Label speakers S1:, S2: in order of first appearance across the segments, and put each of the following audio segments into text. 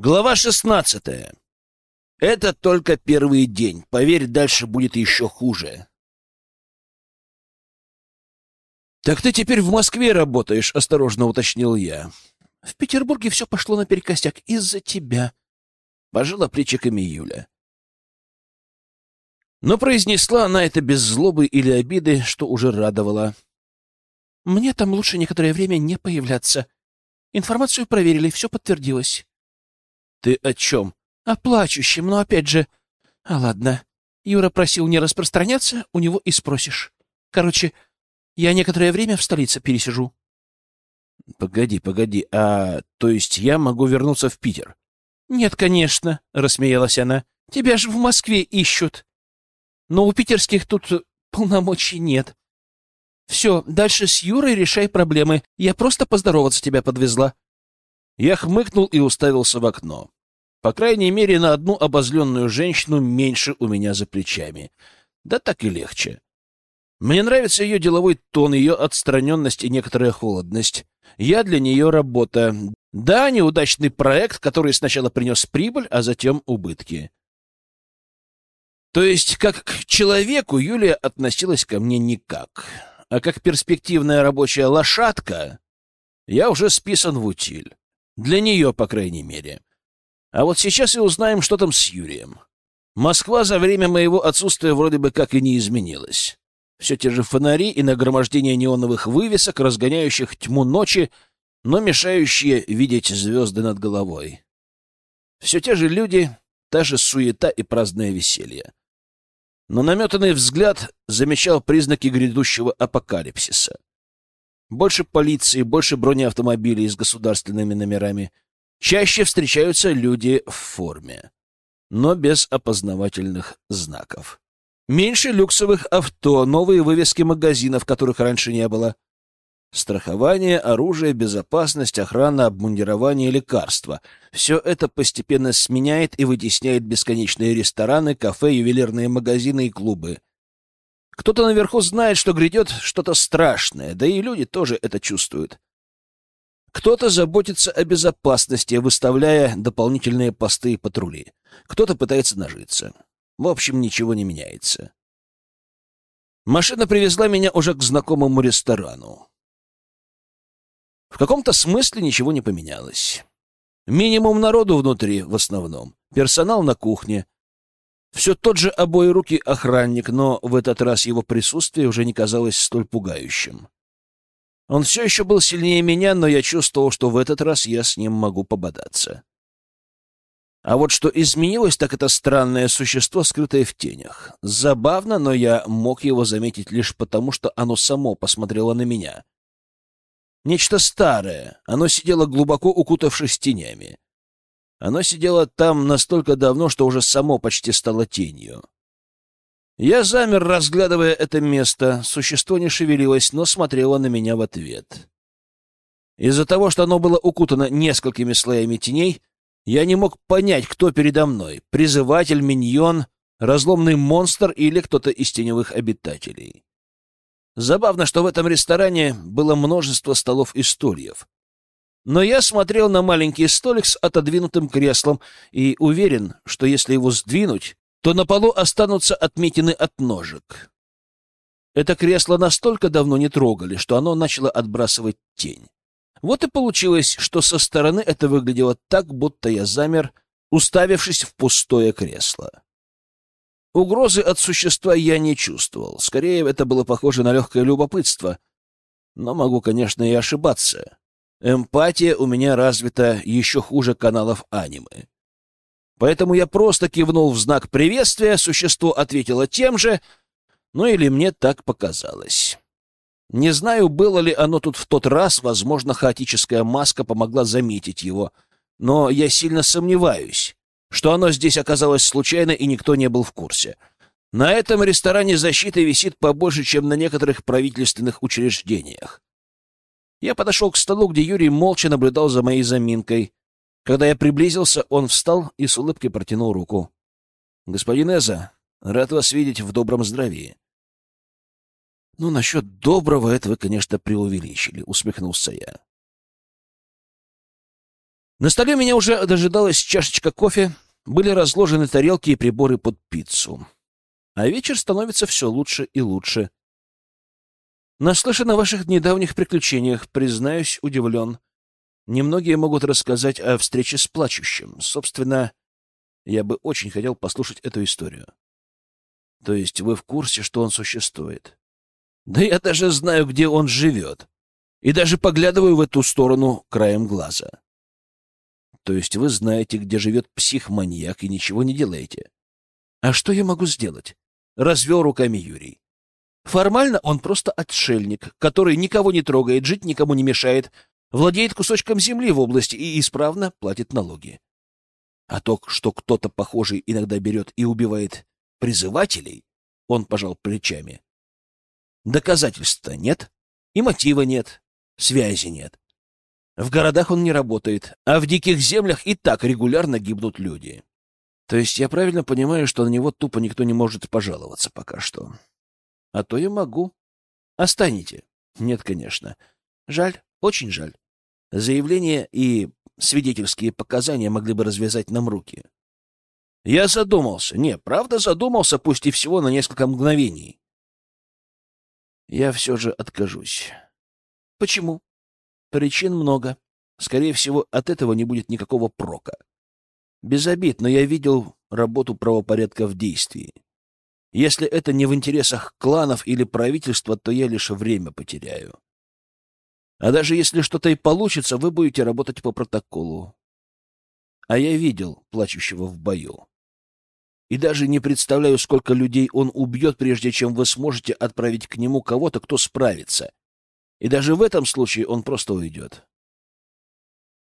S1: Глава шестнадцатая. Это только первый день. Поверь, дальше будет еще хуже. «Так ты теперь в Москве работаешь?» — осторожно уточнил я. «В Петербурге все пошло наперекосяк из-за тебя», — пожала плечиками Юля. Но произнесла она это без злобы или обиды, что уже радовало. «Мне там лучше некоторое время не появляться. Информацию проверили, все подтвердилось». Ты о чем? О плачущем, но опять же... А ладно. Юра просил не распространяться, у него и спросишь. Короче, я некоторое время в столице пересижу. Погоди, погоди, а то есть я могу вернуться в Питер? Нет, конечно, рассмеялась она. Тебя же в Москве ищут. Но у питерских тут полномочий нет. Все, дальше с Юрой решай проблемы. Я просто поздороваться тебя подвезла. Я хмыкнул и уставился в окно. По крайней мере, на одну обозленную женщину меньше у меня за плечами. Да так и легче. Мне нравится ее деловой тон, ее отстраненность и некоторая холодность. Я для нее работа. Да, неудачный проект, который сначала принес прибыль, а затем убытки. То есть, как к человеку Юлия относилась ко мне никак. А как перспективная рабочая лошадка, я уже списан в утиль. Для нее, по крайней мере. А вот сейчас и узнаем, что там с Юрием. Москва за время моего отсутствия вроде бы как и не изменилась. Все те же фонари и нагромождение неоновых вывесок, разгоняющих тьму ночи, но мешающие видеть звезды над головой. Все те же люди, та же суета и праздное веселье. Но наметанный взгляд замечал признаки грядущего апокалипсиса. Больше полиции, больше бронеавтомобилей с государственными номерами. Чаще встречаются люди в форме, но без опознавательных знаков. Меньше люксовых авто, новые вывески магазинов, которых раньше не было. Страхование, оружие, безопасность, охрана, обмундирование, лекарства. Все это постепенно сменяет и вытесняет бесконечные рестораны, кафе, ювелирные магазины и клубы. Кто-то наверху знает, что грядет что-то страшное, да и люди тоже это чувствуют. Кто-то заботится о безопасности, выставляя дополнительные посты и патрули. Кто-то пытается нажиться. В общем, ничего не меняется. Машина привезла меня уже к знакомому ресторану. В каком-то смысле ничего не поменялось. Минимум народу внутри, в основном. Персонал на кухне — все тот же обои руки охранник, но в этот раз его присутствие уже не казалось столь пугающим. Он все еще был сильнее меня, но я чувствовал, что в этот раз я с ним могу пободаться. А вот что изменилось, так это странное существо, скрытое в тенях. Забавно, но я мог его заметить лишь потому, что оно само посмотрело на меня. Нечто старое, оно сидело глубоко укутавшись тенями. Оно сидело там настолько давно, что уже само почти стало тенью. Я замер, разглядывая это место. Существо не шевелилось, но смотрело на меня в ответ. Из-за того, что оно было укутано несколькими слоями теней, я не мог понять, кто передо мной — призыватель, миньон, разломный монстр или кто-то из теневых обитателей. Забавно, что в этом ресторане было множество столов и стульев. Но я смотрел на маленький столик с отодвинутым креслом и уверен, что если его сдвинуть, то на полу останутся отметины от ножек. Это кресло настолько давно не трогали, что оно начало отбрасывать тень. Вот и получилось, что со стороны это выглядело так, будто я замер, уставившись в пустое кресло. Угрозы от существа я не чувствовал. Скорее, это было похоже на легкое любопытство. Но могу, конечно, и ошибаться. Эмпатия у меня развита еще хуже каналов анимы. Поэтому я просто кивнул в знак приветствия, существо ответило тем же, ну или мне так показалось. Не знаю, было ли оно тут в тот раз, возможно, хаотическая маска помогла заметить его, но я сильно сомневаюсь, что оно здесь оказалось случайно и никто не был в курсе. На этом ресторане защита висит побольше, чем на некоторых правительственных учреждениях. Я подошел к столу, где Юрий молча наблюдал за моей заминкой. Когда я приблизился, он встал и с улыбкой протянул руку. — Господин Эза, рад вас видеть в добром здравии. — Ну, насчет доброго это вы, конечно, преувеличили, — усмехнулся я. На столе меня уже дожидалась чашечка кофе, были разложены тарелки и приборы под пиццу. А вечер становится все лучше и лучше. Наслышан о ваших недавних приключениях, признаюсь, удивлен. Немногие могут рассказать о встрече с плачущим. Собственно, я бы очень хотел послушать эту историю. То есть вы в курсе, что он существует? Да я даже знаю, где он живет. И даже поглядываю в эту сторону краем глаза. То есть вы знаете, где живет психманьяк и ничего не делаете. А что я могу сделать? Развел руками Юрий. Формально он просто отшельник, который никого не трогает, жить никому не мешает, владеет кусочком земли в области и исправно платит налоги. А то, что кто-то похожий иногда берет и убивает призывателей, он пожал плечами. Доказательств-то нет, и мотива нет, связи нет. В городах он не работает, а в диких землях и так регулярно гибнут люди. То есть я правильно понимаю, что на него тупо никто не может пожаловаться пока что. А то я могу. Останете? Нет, конечно. Жаль, очень жаль. Заявление и свидетельские показания могли бы развязать нам руки. Я задумался. Не, правда задумался, пусть и всего на несколько мгновений. Я все же откажусь. Почему? Причин много. Скорее всего, от этого не будет никакого прока. Без обид, но я видел работу правопорядка в действии. Если это не в интересах кланов или правительства, то я лишь время потеряю. А даже если что-то и получится, вы будете работать по протоколу. А я видел плачущего в бою. И даже не представляю, сколько людей он убьет, прежде чем вы сможете отправить к нему кого-то, кто справится. И даже в этом случае он просто уйдет.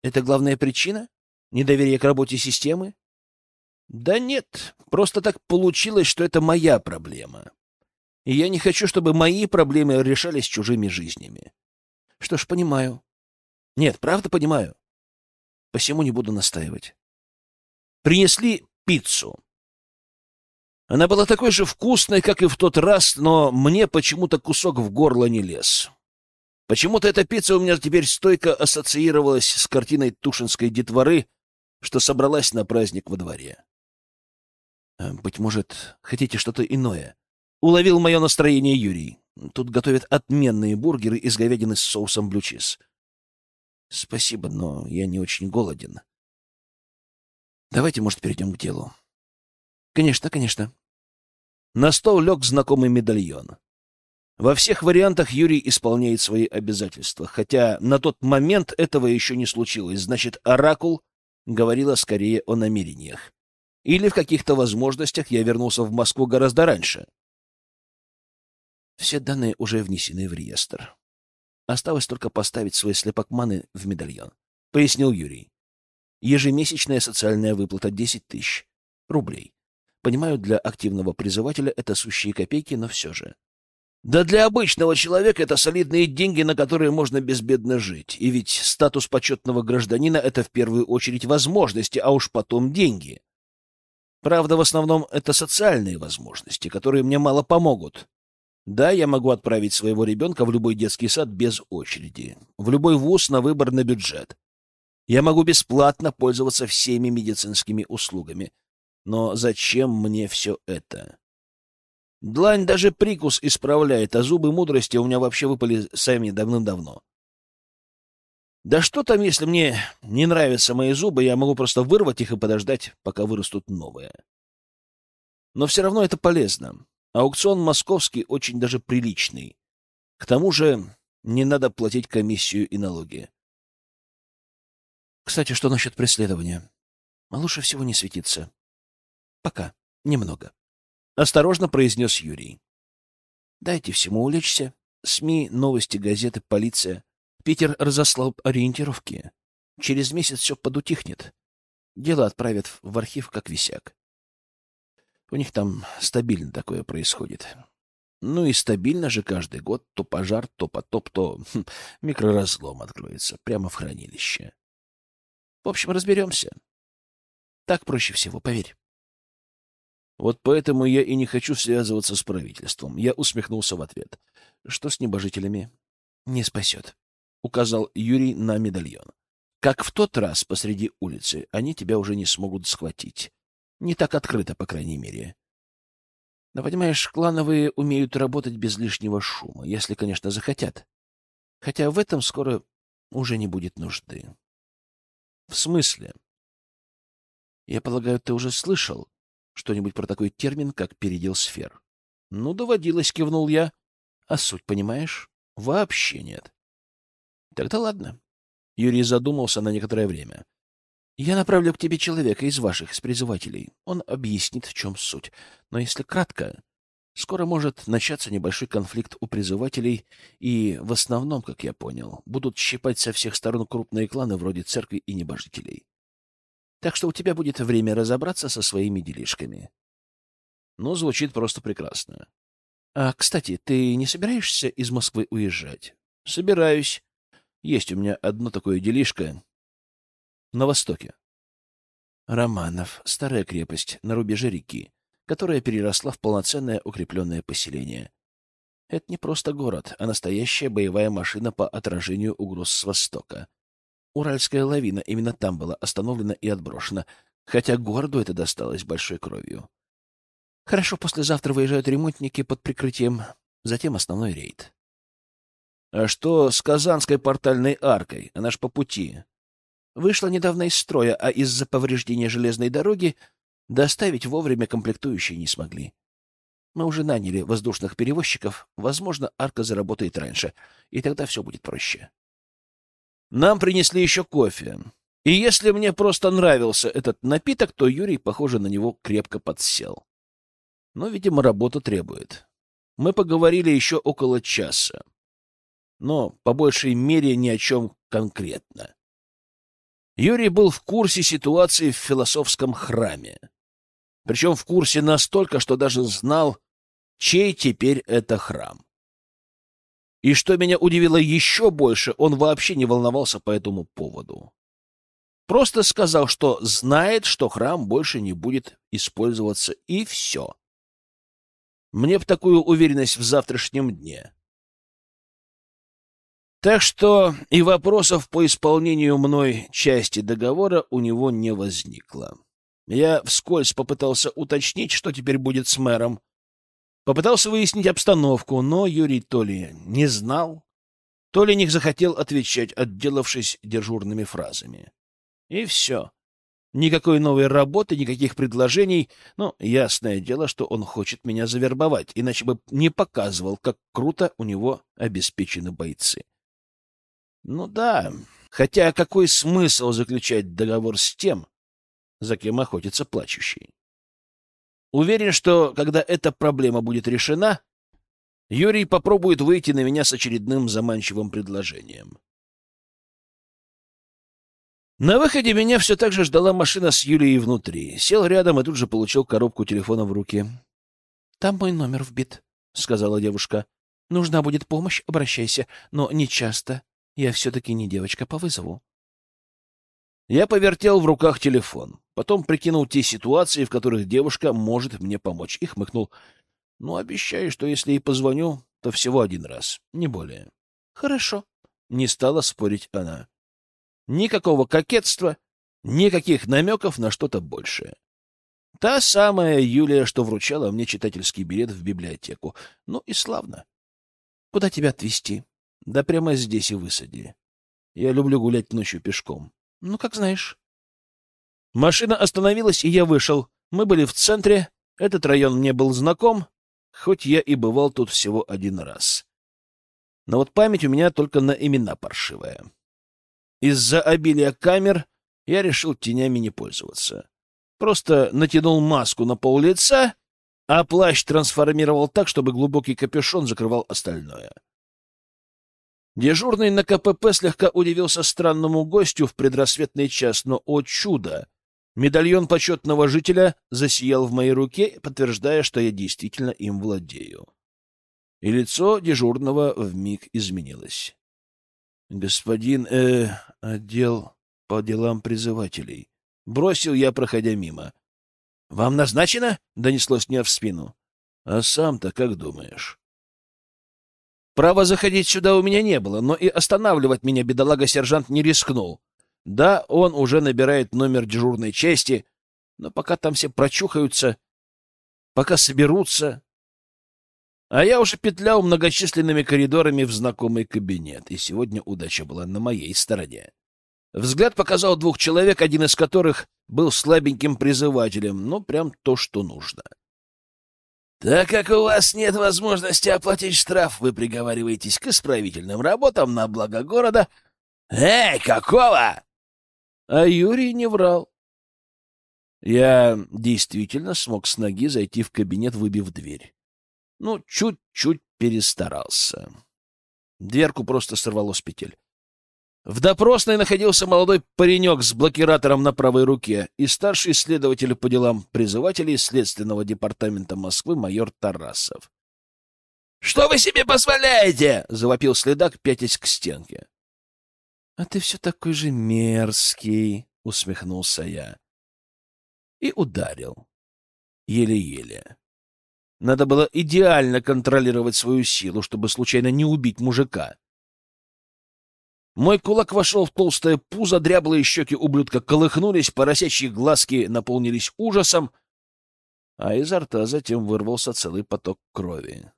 S1: Это главная причина? Недоверие к работе системы? Да нет, просто так получилось, что это моя проблема. И я не хочу, чтобы мои проблемы решались чужими жизнями. Что ж, понимаю. Нет, правда понимаю. Посему не буду настаивать. Принесли пиццу. Она была такой же вкусной, как и в тот раз, но мне почему-то кусок в горло не лез. Почему-то эта пицца у меня теперь стойко ассоциировалась с картиной тушинской детворы, что собралась на праздник во дворе. Э, быть может, хотите что-то иное? Уловил мое настроение Юрий. Тут готовят отменные бургеры из говядины с соусом блючиз. Спасибо, но я не очень голоден. Давайте, может, перейдем к делу. Конечно, конечно. На стол лег знакомый медальон. Во всех вариантах Юрий исполняет свои обязательства, хотя на тот момент этого еще не случилось. Значит, Оракул говорила скорее о намерениях. Или в каких-то возможностях я вернулся в Москву гораздо раньше. Все данные уже внесены в реестр. Осталось только поставить свои слепокманы в медальон, — пояснил Юрий. Ежемесячная социальная выплата — 10 тысяч рублей. Понимаю, для активного призывателя это сущие копейки, но все же. Да для обычного человека это солидные деньги, на которые можно безбедно жить. И ведь статус почетного гражданина — это в первую очередь возможности, а уж потом деньги. Правда, в основном это социальные возможности, которые мне мало помогут. Да, я могу отправить своего ребенка в любой детский сад без очереди, в любой вуз на выбор на бюджет. Я могу бесплатно пользоваться всеми медицинскими услугами. Но зачем мне все это? Длань даже прикус исправляет, а зубы мудрости у меня вообще выпали сами давным-давно. Да что там, если мне не нравятся мои зубы, я могу просто вырвать их и подождать, пока вырастут новые. Но все равно это полезно. Аукцион московский очень даже приличный. К тому же не надо платить комиссию и налоги. Кстати, что насчет преследования? Лучше всего не светиться. Пока. Немного. Осторожно произнес Юрий. Дайте всему улечься. СМИ, новости, газеты, полиция. Питер разослал ориентировки. Через месяц все подутихнет. Дело отправят в архив как висяк. У них там стабильно такое происходит. Ну и стабильно же каждый год то пожар, то потоп, то хм, микроразлом откроется прямо в хранилище. В общем, разберемся. Так проще всего, поверь. Вот поэтому я и не хочу связываться с правительством. Я усмехнулся в ответ. Что с небожителями? Не спасет указал Юрий на медальон. Как в тот раз посреди улицы, они тебя уже не смогут схватить. Не так открыто, по крайней мере. Но, понимаешь, клановые умеют работать без лишнего шума, если, конечно, захотят. Хотя в этом скоро уже не будет нужды. В смысле? Я полагаю, ты уже слышал что-нибудь про такой термин, как передел сфер? Ну, доводилось, кивнул я. А суть понимаешь? Вообще нет. Тогда ладно. Юрий задумался на некоторое время. Я направлю к тебе человека из ваших, из призывателей. Он объяснит, в чем суть. Но если кратко, скоро может начаться небольшой конфликт у призывателей, и в основном, как я понял, будут щипать со всех сторон крупные кланы вроде церкви и небожителей. Так что у тебя будет время разобраться со своими делишками. Ну, звучит просто прекрасно. А, кстати, ты не собираешься из Москвы уезжать? Собираюсь. Есть у меня одно такое делишко на востоке. Романов — старая крепость на рубеже реки, которая переросла в полноценное укрепленное поселение. Это не просто город, а настоящая боевая машина по отражению угроз с востока. Уральская лавина именно там была остановлена и отброшена, хотя городу это досталось большой кровью. Хорошо, послезавтра выезжают ремонтники под прикрытием, затем основной рейд. А что с Казанской портальной аркой? Она ж по пути. Вышла недавно из строя, а из-за повреждения железной дороги доставить вовремя комплектующие не смогли. Мы уже наняли воздушных перевозчиков. Возможно, арка заработает раньше, и тогда все будет проще. Нам принесли еще кофе. И если мне просто нравился этот напиток, то Юрий, похоже, на него крепко подсел. Но, видимо, работа требует. Мы поговорили еще около часа. Но, по большей мере, ни о чем конкретно. Юрий был в курсе ситуации в философском храме. Причем в курсе настолько, что даже знал, чей теперь это храм. И что меня удивило еще больше, он вообще не волновался по этому поводу. Просто сказал, что знает, что храм больше не будет использоваться, и все. Мне б такую уверенность в завтрашнем дне. Так что и вопросов по исполнению мной части договора у него не возникло. Я вскользь попытался уточнить, что теперь будет с мэром. Попытался выяснить обстановку, но Юрий то ли не знал, то ли не захотел отвечать, отделавшись дежурными фразами. И все. Никакой новой работы, никаких предложений, но ясное дело, что он хочет меня завербовать, иначе бы не показывал, как круто у него обеспечены бойцы. Ну да, хотя какой смысл заключать договор с тем, за кем охотится плачущий? Уверен, что когда эта проблема будет решена, Юрий попробует выйти на меня с очередным заманчивым предложением. На выходе меня все так же ждала машина с Юлией внутри. Сел рядом и тут же получил коробку телефона в руки. — Там мой номер вбит, — сказала девушка. — Нужна будет помощь, обращайся, но не часто. Я все-таки не девочка по вызову. Я повертел в руках телефон, потом прикинул те ситуации, в которых девушка может мне помочь, и хмыкнул. Ну, обещаю, что если и позвоню, то всего один раз, не более. Хорошо. Не стала спорить она. Никакого кокетства, никаких намеков на что-то большее. Та самая Юлия, что вручала мне читательский билет в библиотеку. Ну и славно. Куда тебя отвезти? Да прямо здесь и высади. Я люблю гулять ночью пешком. Ну, как знаешь. Машина остановилась, и я вышел. Мы были в центре. Этот район мне был знаком, хоть я и бывал тут всего один раз. Но вот память у меня только на имена паршивая. Из-за обилия камер я решил тенями не пользоваться. Просто натянул маску на пол лица, а плащ трансформировал так, чтобы глубокий капюшон закрывал остальное. Дежурный на КПП слегка удивился странному гостю в предрассветный час, но, о чудо! Медальон почетного жителя засиял в моей руке, подтверждая, что я действительно им владею. И лицо дежурного вмиг изменилось. — Господин, э, отдел по делам призывателей. Бросил я, проходя мимо. — Вам назначено? — донеслось мне в спину. — А сам-то как думаешь? Права заходить сюда у меня не было, но и останавливать меня бедолага-сержант не рискнул. Да, он уже набирает номер дежурной части, но пока там все прочухаются, пока соберутся... А я уже петлял многочисленными коридорами в знакомый кабинет, и сегодня удача была на моей стороне. Взгляд показал двух человек, один из которых был слабеньким призывателем, но прям то, что нужно. Так как у вас нет возможности оплатить штраф, вы приговариваетесь к исправительным работам на благо города. Эй, какого? А Юрий не врал. Я действительно смог с ноги зайти в кабинет, выбив дверь. Ну, чуть-чуть перестарался. Дверку просто сорвало с петель. В допросной находился молодой паренек с блокиратором на правой руке и старший следователь по делам призывателей Следственного департамента Москвы майор Тарасов. «Что вы себе позволяете?» — завопил следак, пятясь к стенке. «А ты все такой же мерзкий», — усмехнулся я. И ударил. Еле-еле. Надо было идеально контролировать свою силу, чтобы случайно не убить мужика. Мой кулак вошел в толстое пузо, дряблые щеки ублюдка колыхнулись, поросячьи глазки наполнились ужасом, а изо рта затем вырвался целый поток крови.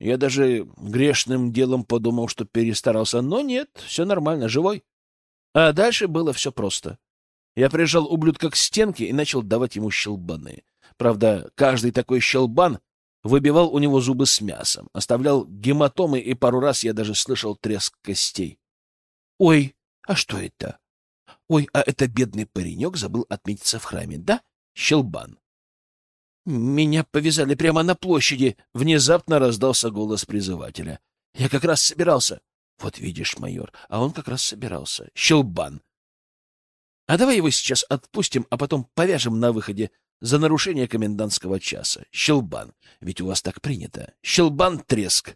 S1: Я даже грешным делом подумал, что перестарался, но нет, все нормально, живой. А дальше было все просто. Я прижал ублюдка к стенке и начал давать ему щелбаны. Правда, каждый такой щелбан выбивал у него зубы с мясом, оставлял гематомы, и пару раз я даже слышал треск костей. Ой, а что это? Ой, а это бедный паренек забыл отметиться в храме, да? Щелбан. Меня повязали прямо на площади. Внезапно раздался голос призывателя. Я как раз собирался. Вот видишь, майор, а он как раз собирался. Щелбан. А давай его сейчас отпустим, а потом повяжем на выходе за нарушение комендантского часа. Щелбан. Ведь у вас так принято. Щелбан треск.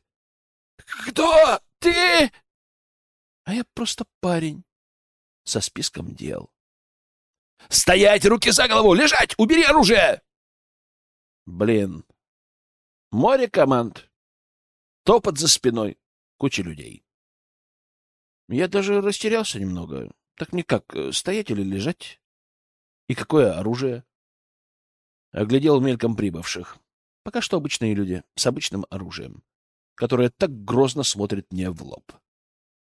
S1: Кто ты? А я просто парень со списком дел. «Стоять! Руки за голову! Лежать! Убери оружие!» Блин. Море команд. Топот за спиной. Куча людей. Я даже растерялся немного. Так никак, э, стоять или лежать? И какое оружие? Оглядел мельком прибывших. Пока что обычные люди с обычным оружием, которое так грозно смотрит мне в лоб.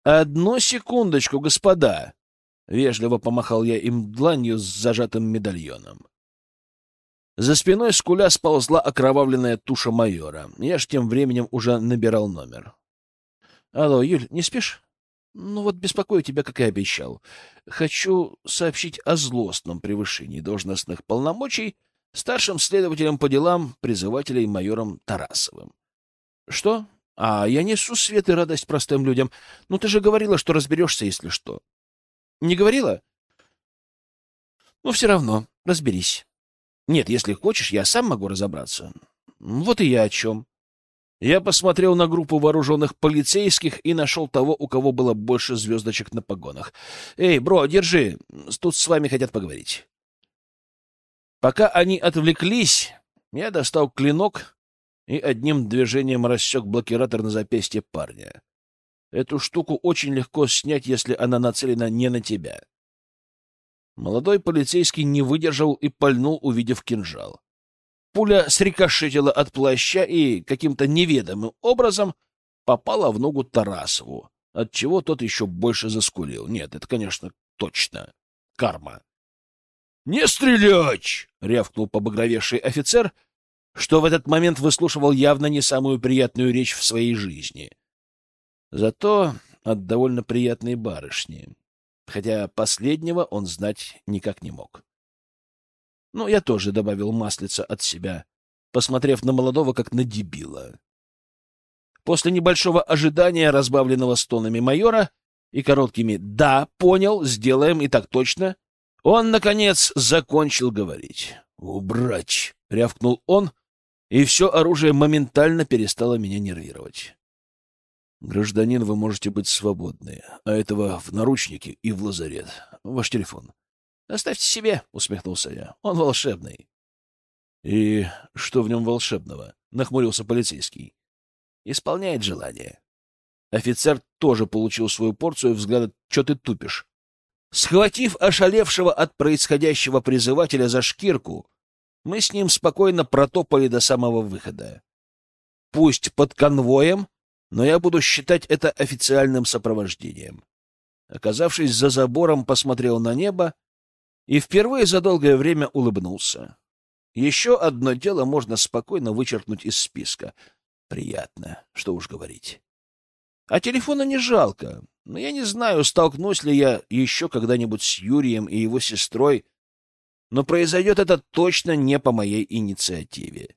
S1: «Одну секундочку, господа!» — вежливо помахал я им дланью с зажатым медальоном. За спиной скуля сползла окровавленная туша майора. Я ж тем временем уже набирал номер. «Алло, Юль, не спишь?» «Ну вот беспокою тебя, как и обещал. Хочу сообщить о злостном превышении должностных полномочий старшим следователем по делам призывателей майором Тарасовым». «Что? А я несу свет и радость простым людям. Ну, ты же говорила, что разберешься, если что. Не говорила? Ну, все равно, разберись. Нет, если хочешь, я сам могу разобраться. Вот и я о чем. Я посмотрел на группу вооруженных полицейских и нашел того, у кого было больше звездочек на погонах. «Эй, бро, держи, тут с вами хотят поговорить». Пока они отвлеклись, я достал клинок и одним движением рассек блокиратор на запястье парня. Эту штуку очень легко снять, если она нацелена не на тебя. Молодой полицейский не выдержал и пальнул, увидев кинжал. Пуля срикошетила от плаща и каким-то неведомым образом попала в ногу Тарасову, отчего тот еще больше заскулил. Нет, это, конечно, точно. Карма. «Не стрелять!» — рявкнул побагровевший офицер что в этот момент выслушивал явно не самую приятную речь в своей жизни. Зато от довольно приятной барышни, хотя последнего он знать никак не мог. Ну, я тоже добавил маслица от себя, посмотрев на молодого как на дебила. После небольшого ожидания, разбавленного стонами майора и короткими «да, понял, сделаем и так точно», он, наконец, закончил говорить. «Убрать!» — рявкнул он, и все оружие моментально перестало меня нервировать. Гражданин, вы можете быть свободны, а этого в наручники и в лазарет. Ваш телефон. Оставьте себе, усмехнулся я. Он волшебный. И что в нем волшебного? Нахмурился полицейский. Исполняет желание. Офицер тоже получил свою порцию взгляда «Че ты тупишь?» Схватив ошалевшего от происходящего призывателя за шкирку, мы с ним спокойно протопали до самого выхода. Пусть под конвоем, но я буду считать это официальным сопровождением. Оказавшись за забором, посмотрел на небо и впервые за долгое время улыбнулся. Еще одно дело можно спокойно вычеркнуть из списка. Приятно, что уж говорить. А телефона не жалко. Но я не знаю, столкнусь ли я еще когда-нибудь с Юрием и его сестрой, но произойдет это точно не по моей инициативе.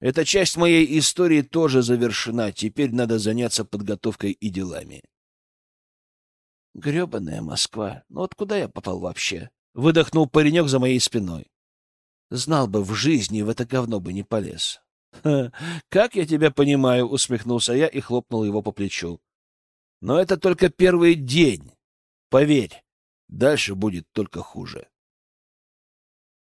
S1: Эта часть моей истории тоже завершена, теперь надо заняться подготовкой и делами. Гребаная Москва, ну вот куда я попал вообще? Выдохнул паренек за моей спиной. Знал бы, в жизни в это говно бы не полез. «Как я тебя понимаю», — усмехнулся я и хлопнул его по плечу. «Но это только первый день. Поверь, дальше будет только хуже».